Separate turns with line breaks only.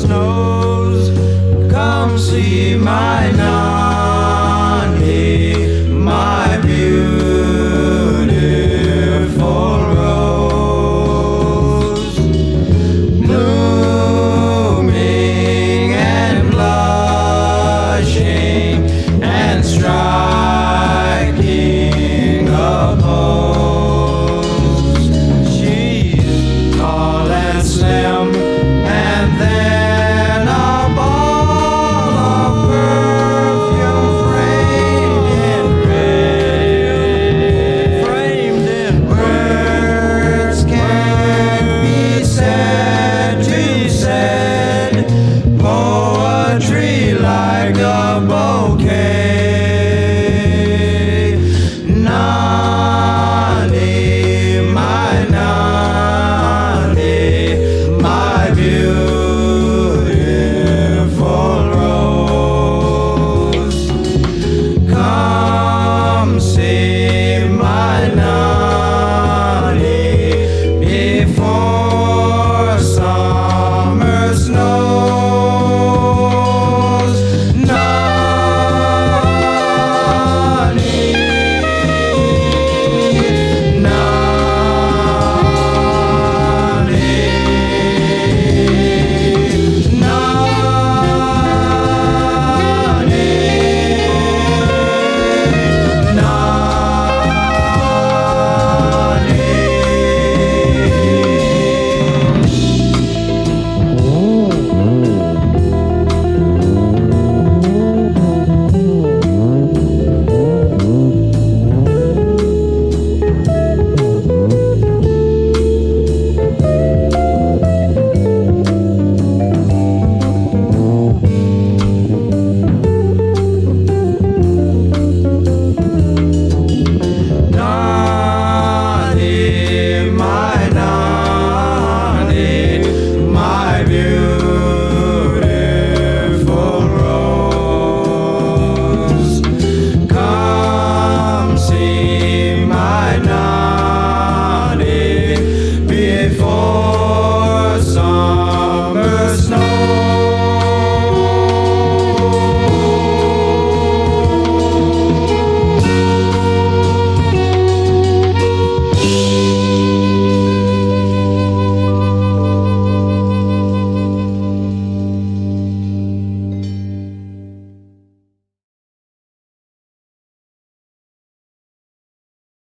snows. Come see my night.